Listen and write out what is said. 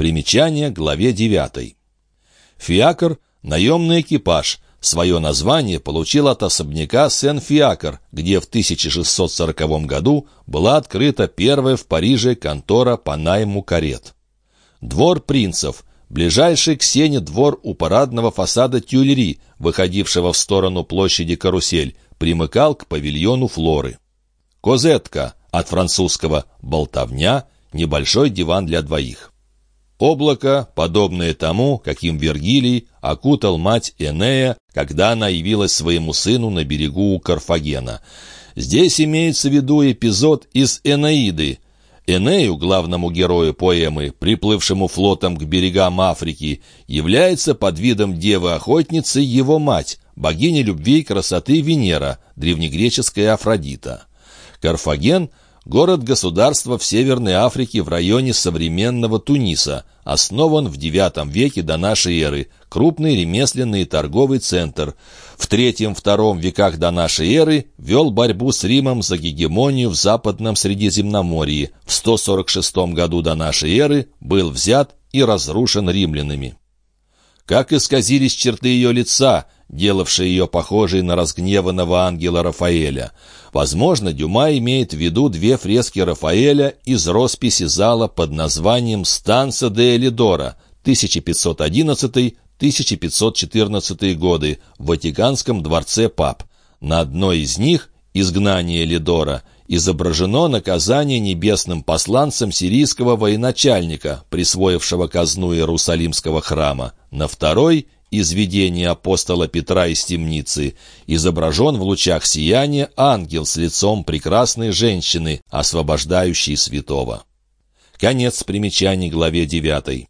Примечание главе 9. Фиакр – наемный экипаж. Свое название получил от особняка Сен-Фиакр, где в 1640 году была открыта первая в Париже контора по найму карет. Двор принцев – ближайший к сене двор у парадного фасада Тюльри, выходившего в сторону площади Карусель, примыкал к павильону Флоры. Козетка – от французского «болтовня» – небольшой диван для двоих. Облако, подобное тому, каким Вергилий окутал мать Энея, когда она явилась своему сыну на берегу у Карфагена. Здесь имеется в виду эпизод из «Энеиды». Энею, главному герою поэмы, приплывшему флотом к берегам Африки, является под видом девы-охотницы его мать, богиня любви и красоты Венера, древнегреческая Афродита. Карфаген – Город-государство в Северной Африке в районе современного Туниса, основан в IX веке до нашей эры, крупный ремесленный и торговый центр. В III-II веках до нашей эры вел борьбу с Римом за гегемонию в Западном Средиземноморье. В 146 году до нашей эры был взят и разрушен римлянами. Как исказились черты ее лица, делавшие ее похожей на разгневанного ангела Рафаэля. Возможно, Дюма имеет в виду две фрески Рафаэля из росписи зала под названием «Станса де Элидора» 1511-1514 годы в Ватиканском дворце пап. На одной из них «Изгнание Лидора» изображено наказание небесным посланцем сирийского военачальника, присвоившего казну Иерусалимского храма. На второй из видения апостола Петра из темницы изображен в лучах сияния ангел с лицом прекрасной женщины, освобождающей святого. Конец примечаний главе 9.